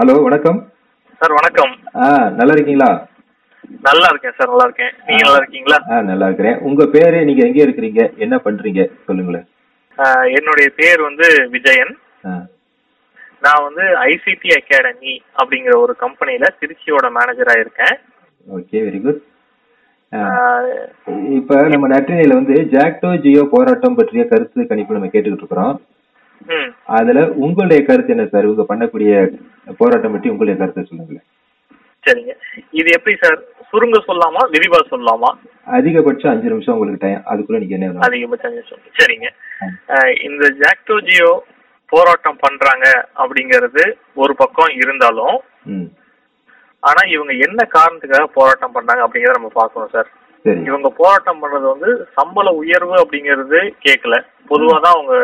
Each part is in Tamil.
ஹலோ வணக்கம். சார் வணக்கம். ஆ நல்லா இருக்கீங்களா நல்லா இருக்கேன் சார் நல்லா இருக்கேன். நீங்க நல்லா இருக்கீங்களா? ஆ நல்லா இருக்கிறேன். உங்க பேரு நீங்க எங்க இருக்கிறீங்க? என்ன பண்றீங்க? சொல்லுங்களேன். என்னுடைய பேர் வந்து விஜயன். ஆ. நான் வந்து ஐசிடி அகாடமி அப்படிங்கிற ஒரு கம்பெனில திருச்சியோட மேனேஜரா இருக்கேன். ஓகே வெரி குட் ஆஹ் இப்ப நம்ம நற்றினையில வந்து ஜாக்டோ ஜியோ போராட்டம் பற்றிய கருத்து கணிப்பு நம்ம கேட்டுக்கிட்டு இருக்கிறோம். அதுல உங்களுடைய கருத்து என்ன சார்? உங்க பண்ணக்கூடிய போராட்டம் பற்றி உங்களுடைய கருத்தை சொல்லுங்களேன். சரிங்க. இது எப்படி சார்? சுருங்க சொல்லலாமா விரிவா சொல்லலாமா அதிகபட்சம் அஞ்சு நிமிஷம் உங்களுக்கு டைம் அதுக்குள்ள நீங்க என்ன? அதிகபட்சம் சொல்லுங்க சரிங்க. ஆஹ் இந்த ஜாக்டோ ஜியோ போராட்டம் பண்றாங்க அப்படிங்கிறது ஒரு பக்கம் இருந்தாலும் ஆனா இவங்க என்ன காரணத்துக்காக போராட்டம் பண்றாங்க அப்படிங்கறத நம்ம பார்க்கணும் சார். சரி. இவங்க போராட்டம் பண்றது வந்து சம்பள உயர்வு அப்படிங்கிறது கேட்கல பொதுவா தான் அவங்க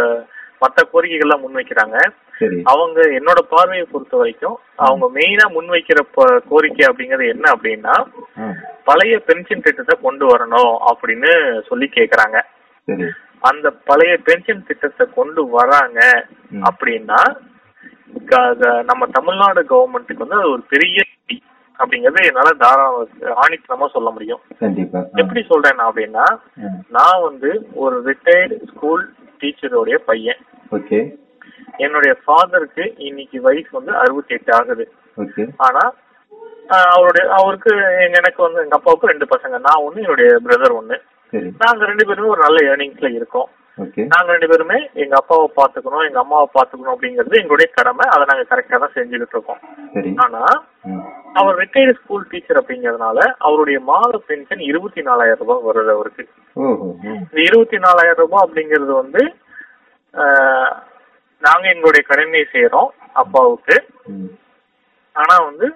மத்த கோரிக்கைகள்லாம் முன்வைக்கிறாங்க. அவங்க என்னோட பார்வையை பொறுத்த வரைக்கும் அவங்க மெயினா முன்வைக்கிற கோரிக்கை அப்படிங்கிறது என்ன அப்படின்னா பழைய பென்ஷன் திட்டத்தை கொண்டு வரணும் அப்படின்னு சொல்லி கேக்குறாங்க. அந்த பழைய பென்ஷன் திட்டத்தை கொண்டு வராங்க. அப்படின்னா நம்ம தமிழ்நாடு கவர்மெண்ட்டுக்கு வந்து அது ஒரு பெரிய அப்படிங்கறது என்னால தாராள ஆணித்தனமா சொல்ல முடியும். எப்படி சொல்றேன் அப்படின்னா. நான் வந்து ஒரு ரிட்டையர்டு ஸ்கூல் டீச்சருடைய பையன். ஓகே என்னுடைய ஃபாதருக்கு இன்னைக்கு வயசு வந்து அறுபத்தி எட்டு ஆகுது ஆனா அவருடைய அவருக்கு எனக்கு வந்து எங்க அப்பாவுக்கு ரெண்டு பசங்க. நான் ஒண்ணு என்னுடைய பிரதர் ஒண்ணு. நாங்க ரெண்டு பேருமே ஒரு நல்ல ஏர்னிங்ஸ்ல இருக்கோம். ஓகே நாங்க ரெண்டு பேருமே எங்க அப்பாவை பாத்துக்கணும் எங்க அம்மாவை பாத்துக்கணும் அப்படிங்கிறது எங்களுடைய கடமை. அதை நாங்க கரெக்டா தான் செஞ்சுக்கிட்டு இருக்கோம். ஆனா. அவர் ரிட்டையர்டு ஸ்கூல் டீச்சர் அப்படிங்கறதுனால அவருடைய மாத பென்ஷன் இருபத்தி நாலாயிரம் ரூபாய் வருது அவருக்கு. இந்த இருபத்தி நாலாயிரம் ரூபாய் அப்படிங்கிறது வந்து நாங்க எங்களுடைய கடமையை செய்யறோம் அப்பாவுக்கு. ஆனா வந்து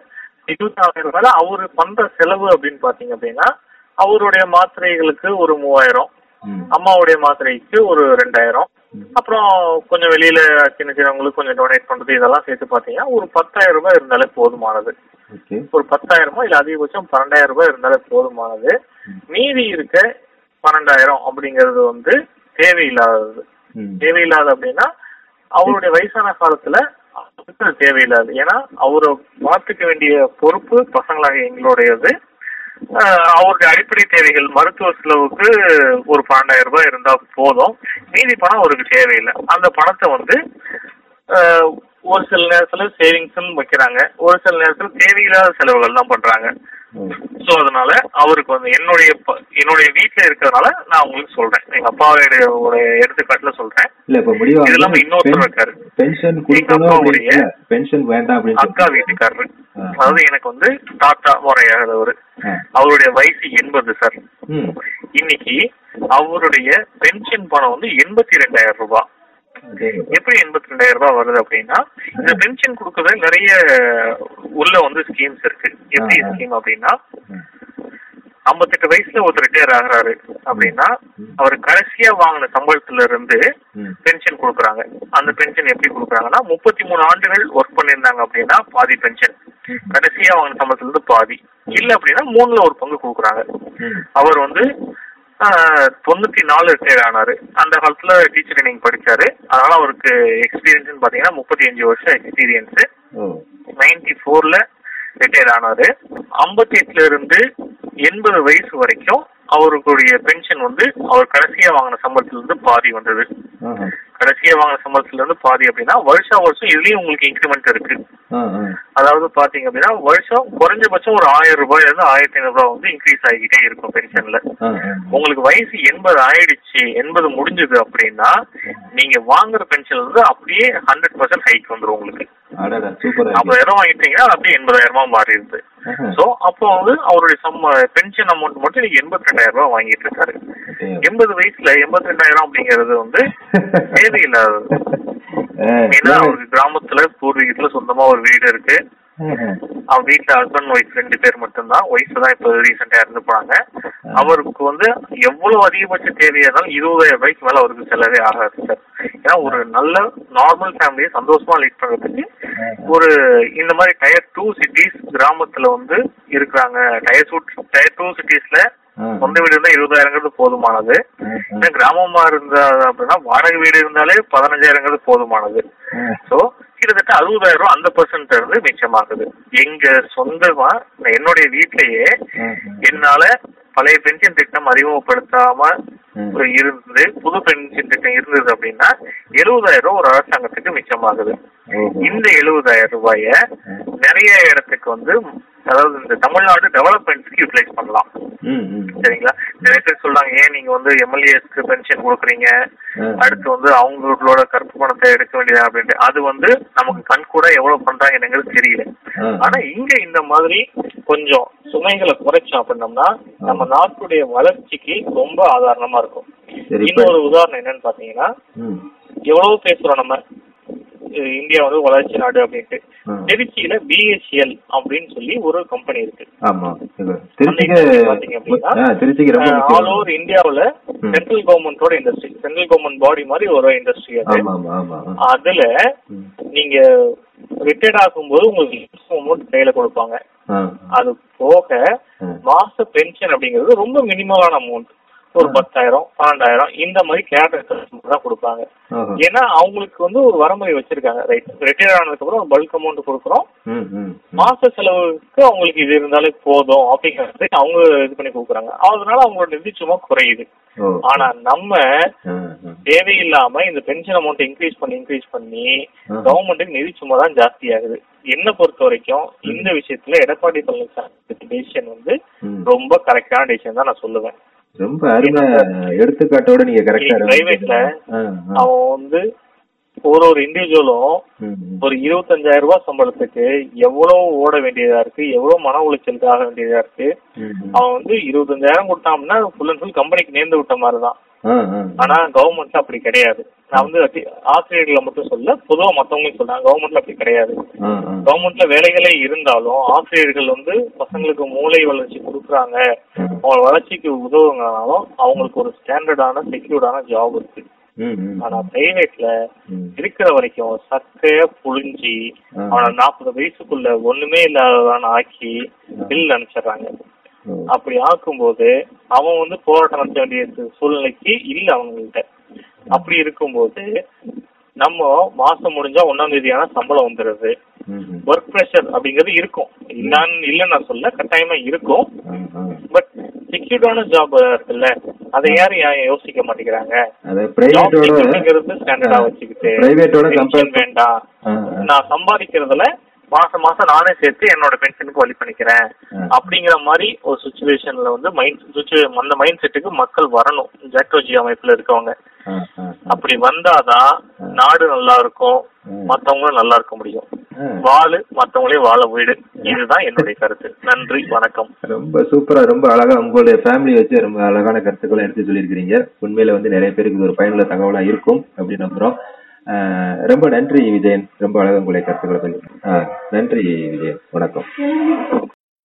இருபத்தி நாலாயிரம் ரூபாயில அவரு பண்ற செலவு அப்படின்னு பாத்தீங்க அப்படின்னா அவருடைய மாத்திரைகளுக்கு ஒரு மூவாயிரம். அம்மாவுடைய மாத்திரைக்கு ஒரு ரெண்டாயிரம். அப்புறம் கொஞ்சம் வெளியில சின்ன சின்னவங்களுக்கு கொஞ்சம் டொனேட் பண்றது இதெல்லாம் சேர்த்து பாத்தீங்கன்னா ஒரு பத்தாயிரம் ரூபாய் இருந்தாலே போதுமானது ஒரு பத்தாயிரமோ இல்ல அதிகபட்சம் பன்னெண்டாயிரம் ரூபாய் இருந்தாலே போதுமானது மீதி இருக்க பன்னெண்டாயிரம் அப்படிங்கிறது வந்து தேவையில்லாதது. தேவையில்லாத அப்படின்னா அவருடைய வயசான காலத்துல தேவையில்லாது. ஏன்னா அவரை பார்த்துக்க வேண்டிய பொறுப்பு பசங்களாக எங்களுடையது. அவருடைய அடிப்படை தேவைகள் மருத்துவ செலவுக்கு ஒரு பன்னெண்டாயிரம் ரூபாய் இருந்தா போதும். மீதி பணம் அவருக்கு தேவையில்லை. அந்த பணத்தை வந்து ஆஹ் ஒரு சில நேரத்துல சேவிங்ஸ் வைக்கிறாங்க. ஒரு சில நேரத்துல தேவையில்லாத செலவுகள் தான் பண்றாங்க. சோ அதனால அவருக்கு வந்து என்னுடைய என்னுடைய வீட்டுல இருக்கிறதுனால நான் உங்களுக்கு சொல்றேன் எங்க அப்பாவுடைய ஒரு எடுத்துக்காட்டுல சொல்றேன் இல்ல இப்ப முடிவா இது இல்லாம இன்னொருத்தர் இருக்காரு பென்ஷன் கொடுக்கணும் அப்பாவுடைய பென்ஷன் வேண்டாம் அப்படின்னு அக்கா வீட்டுக்காரரு. அதாவது எனக்கு வந்து தாத்தா முறையாகிறவர். அவருடைய வயசு எண்பது சார். இன்னைக்கு அவருடைய பென்ஷன் பணம் வந்து எண்பத்தி ரெண்டாயிரம் ரூபாய். எப்படி எண்பத்தி ரெண்டாயிரம் ரூபாய் வருது அப்படின்னா இந்த பென்ஷன் கொடுக்கறது நிறைய உள்ள வந்து ஸ்கீம்ஸ் இருக்கு. எப்படி. ஸ்கீம் அப்படின்னா. ஐம்பத்தெட்டு வயசுல ஒருத்தர் ரிட்டையர் ஆகுறாரு அப்படின்னா அவர் கடைசியா வாங்கின சம்பளத்துல இருந்து. பென்ஷன் கொடுக்குறாங்க. அந்த பென்ஷன் எப்படி கொடுக்குறாங்கன்னா முப்பத்தி மூணு ஆண்டுகள் ஒர்க் பண்ணியிருந்தாங்க அப்படின்னா பாதி பென்ஷன் கடைசியா வாங்கின சம்பளத்துல இருந்து பாதி இல்ல அப்படின்னா மூணுல ஒரு பங்கு கொடுக்குறாங்க. அவர் வந்து தொண்ணூத்தி நாலு ரிட்டையர் ஆனாரு. அந்த காலத்துல டீச்சர் ட்ரைனிங் படிச்சாரு. அதனால அவருக்கு எக்ஸ்பீரியன்ஸ் பாத்தீங்கன்னா முப்பத்தி அஞ்சு வருஷம் எக்ஸ்பீரியன்ஸ் நைன்டி ஃபோர்ல ரிட்டையர் ஆனாரு. ஐம்பத்தி எட்டுல இருந்து எண்பது வயசு வரைக்கும் அவருக்குடைய பென்ஷன் வந்து அவர் கடைசியா வாங்கின சம்பளத்துல இருந்து பாதி வந்தது. கடைசியா வாங்கின சம்பளத்துல இருந்து பாதி அப்படின்னா வருஷா வருஷம் இதுலயும் உங்களுக்கு இன்க்ரிமெண்ட் இருக்கு. அதாவது பாத்தீங்க அப்படின்னா வருஷம் குறைஞ்சபட்சம் ஒரு ஆயிரம் ரூபாயில இருந்து ஆயிரத்தி ஐநூறு ரூபாய் வந்து இன்க்ரீஸ் ஆகிக்கிட்டே இருக்கும் பென்ஷன்ல. உங்களுக்கு வயசு எண்பது ஆயிடுச்சு எண்பது முடிஞ்சது அப்படின்னா நீங்க வாங்குற பென்ஷன்ல இருந்து அப்படியே ஹண்ட்ரட் பர்சன்ட் ஹைக் வந்துரும் உங்களுக்கு. ஐம்பதாயிரம் வாங்கிட்டீங்கன்னா அது அப்படியே எண்பதாயிரமா மாறிடுது. சோ அப்போ வந்து அவருடைய சம்ம பென்ஷன் அமௌண்ட் மட்டும் இன்னைக்கு எண்பத்தி ரெண்டாயிரம் ரூபாய் வாங்கிட்டு இருக்காரு. எண்பது வயசுல எண்பத்தி ரெண்டாயிரம் அப்படிங்கிறது வந்து ஆ, ஏன்னா அவருக்கு கிராமத்துல பூர்வீகத்துல சொந்தமா ஒரு வீடு இருக்கு. அவன் வீட்டுல ஹஸ்பண்ட் ஒய்ஃப் ரெண்டு பேர் மட்டும்தான். ஒய்ஃப் தான் இப்போ ரீசெண்டா இறந்து போனாங்க அவருக்கு வந்து எவ்வளவு அதிகபட்ச தேவையா இருந்தாலும் இருபதாயிரம் ரூபாய்க்கு மேல அவருக்கு செலவே ஆகாது சார் ஏன்னா ஒரு நல்ல நார்மல் ஃபேமிலியை சந்தோஷமா லீட் பண்றதுக்கு ஒரு இந்த மாதிரி டயர் டூ சிட்டிஸ் கிராமத்துல வந்து இருக்கிறாங்க. டயர் டூ டயர் டூ சிட்டிஸ்ல. சொந்த வீடு இருந்தா இருபதாயிரங்கிறது போதுமானது. ஏன்னா கிராமமா இருந்தா அப்படின்னா வாடகை வீடு இருந்தாலே பதினஞ்சாயிரங்கிறது போதுமானது. சோ கிட்டத்தட்ட அறுபதாயிரம் ரூபாய் அந்த பர்சன்ட் இருந்து மிச்சம் மிச்சமாகுது. எங்க சொந்தமா என்னுடைய ம். என்னால பழைய பென்ஷன் திட்டம் அறிமுகப்படுத்தாம இருந்து புது பென்ஷன் திட்டம் இருந்தது அப்படின்னா எழுபதாயிரம் ரூபாய் ஒரு அரசாங்கத்துக்கு மிச்சமாகுது. இந்த எழுபதாயிரம் ரூபாய. நிறைய இடத்துக்கு வந்து அதாவது இந்த தமிழ்நாடு டெவலப்மெண்ட்ஸ்க்கு யூட்டிலைஸ் பண்ணலாம். சரிங்களா? நிறைய பேர் சொல்றாங்க ஏன் நீங்க வந்து எம்எல்ஏஸ்க்கு பென்ஷன் கொடுக்குறீங்க. அடுத்து வந்து அவங்களோட கருப்பு பணத்தை எடுக்க வேண்டியது? அப்படின்ட்டு. அது வந்து நமக்கு கண் கூட எவ்வளவு பண்றாங்கங்கிறது தெரியல. ஆனா இங்க இந்த மாதிரி கொஞ்சம் சுமைகளை குறைச்சோம் அப்படின்னம்னா நம்ம நாட்டுடைய வளர்ச்சிக்கு ரொம்ப ஆதாரணமா இருக்கும். இப்ப இன்னொரு உதாரணம் என்னன்னு பாத்தீங்கன்னா. எவ்வளவு பேசுறோம் நம்ம இந்தியா வந்து வளர்ச்சி நாடு அப்படின்ட்டு. திருச்சியில பிஎஸ்சிஎல் அப்படின்னு சொல்லி ஒரு கம்பெனி இருக்கு ஆல். ஓவர் இந்தியாவுல. சென்ட்ரல் கவர்மெண்டோட இண்டஸ்ட்ரி சென்ட்ரல் கவர்மெண்ட் பாடி மாதிரி ஒரு இண்டஸ்ட்ரி அது. அதுல. நீங்க ரிட்டையர்ட் ஆகும்போது உங்களுக்கு அமௌண்ட் கையில கொடுப்பாங்க. அது போக. மாச பென்ஷன் அப்படிங்கிறது ரொம்ப மினிமலான அமௌண்ட் ஒரு பத்தாயிரம் பன்னெண்டாயிரம் இந்த மாதிரி கேரக்டர் தான் கொடுப்பாங்க. ஏன்னா அவங்களுக்கு வந்து ஒரு வரமுறை வச்சிருக்காங்க ரைட் ரிட்டையர் ஆனதுக்கு அப்புறம் ஒரு பல்க் அமௌண்ட் கொடுக்குறோம். மாச செலவுக்கு அவங்களுக்கு இது இருந்தாலே போதும் அப்படிங்கறது அவங்க இது பண்ணி கொடுக்குறாங்க அதனால அவங்களோட நிதி சும்மா குறையுது. ஆனா நம்ம. தேவையில்லாம இந்த பென்ஷன் அமௌண்ட் இன்க்ரீஸ் பண்ணி இன்க்ரீஸ் பண்ணி. கவர்மெண்ட்டுக்கு நிதி சும்மா தான் ஜாஸ்தி ஆகுது என்ன பொறுத்த வரைக்கும் இந்த விஷயத்துல எடப்பாடி பழனிசாமி டெசிஷன் வந்து. ரொம்ப கரெக்டான டெசிஷன் தான் நான் சொல்லுவேன் ரொம்ப அருமை எடுத்துக்காட்டோட நீங்க கரெக்டா பிரைவேட்ல அவன் வந்து ஒரு ஒரு இண்டிவிஜுவலும் ஒரு இருபத்தஞ்சாயிரம் ரூபாய் சம்பளத்துக்கு எவ்வளவு ஓட வேண்டியதா இருக்கு எவ்வளவு மன உளைச்சலுக்கு ஆக வேண்டியதா இருக்கு அவன் வந்து இருபத்தஞ்சாயிரம் கொடுத்தான்னா ஃபுல் அண்ட் ஃபுல் கம்பெனிக்கு நேர்ந்து விட்ட மாதிரி தான் ஆனா கவர்மெண்ட்ல அப்படி கிடையாது. நான் வந்து ஆசிரியர்களை மட்டும் சொல்ல பொதுவா மத்தவங்களும் சொல்றேன். கவர்மெண்ட்ல அப்படி கிடையாது. கவர்மெண்ட்ல வேலைகளே இருந்தாலும் ஆசிரியர்கள் வந்து பசங்களுக்கு மூளை வளர்ச்சி கொடுக்குறாங்க. அவங்க வளர்ச்சிக்கு உதவுங்கனாலும் அவங்களுக்கு ஒரு ஸ்டாண்டர்டான செக்யூர்டான ஜாப் இருக்கு. ஆனா பிரைவேட்ல இருக்கிற வரைக்கும் சக்கைய புழிஞ்சி அவனை நாற்பது வயசுக்குள்ள ஒண்ணுமே இல்லாதவன ஆக்கி பில் அனுப்பிச்சிடுறாங்க. அப்படி ஆக்கும்போது அவன் வந்து போராட்டம் நடத்த வேண்டிய சூழ்நிலைக்கு இல்ல அவங்கள்ட்ட அப்படி இருக்கும்போது நம்ம மாசம் முடிஞ்சா ஒன்னாம் தேதியான சம்பளம் வந்துடுது. ஒர்க் ப்ரெஷர் அப்படிங்கிறது இருக்கும். இல்லன்னு இல்ல நான் சொல்ல கட்டாயமா இருக்கும். பட் செக்யூர்டான ஜாப் இருக்குல்ல அதை யாரும் யோசிக்க மாட்டேங்கிறாங்க? ஸ்டாண்டர்டா வச்சுக்கிட்டு வேண்டாம் நான் சம்பாதிக்கிறதுல மாசம் மாசம் நானே சேர்த்து என்னோட பென்ஷனுக்கு வழி பண்ணிக்கிறேன். அப்படிங்கிற மாதிரி ஒரு சுச்சுவேஷன்ல வந்து மைண்ட் அந்த மைண்ட் செட்டுக்கு மக்கள் வரணும். ஜாக்டோஜி அமைப்புல இருக்கவங்க. அப்படி வந்தாதான் நாடு நல்லா இருக்கும். மத்தவங்களும் நல்லா இருக்க முடியும். வாழு மத்தவங்களே வாழ வீடு. இதுதான் என்னுடைய கருத்து. நன்றி வணக்கம். ரொம்ப சூப்பரா ரொம்ப அழகா உங்களுடைய ஃபேமிலி வச்சு ரொம்ப அழகான கருத்துக்களை எடுத்து சொல்லியிருக்கிறீங்க. உண்மையில வந்து நிறைய பேருக்கு இது ஒரு பயனுள்ள தகவலா இருக்கும் அப்படின்னு நம்புறோம். ரொம்ப நன்றி விஜயன். ரொம்ப அழகா உங்களுடைய கருத்துக்களை சொல்லி நன்றி விஜயன். வணக்கம்.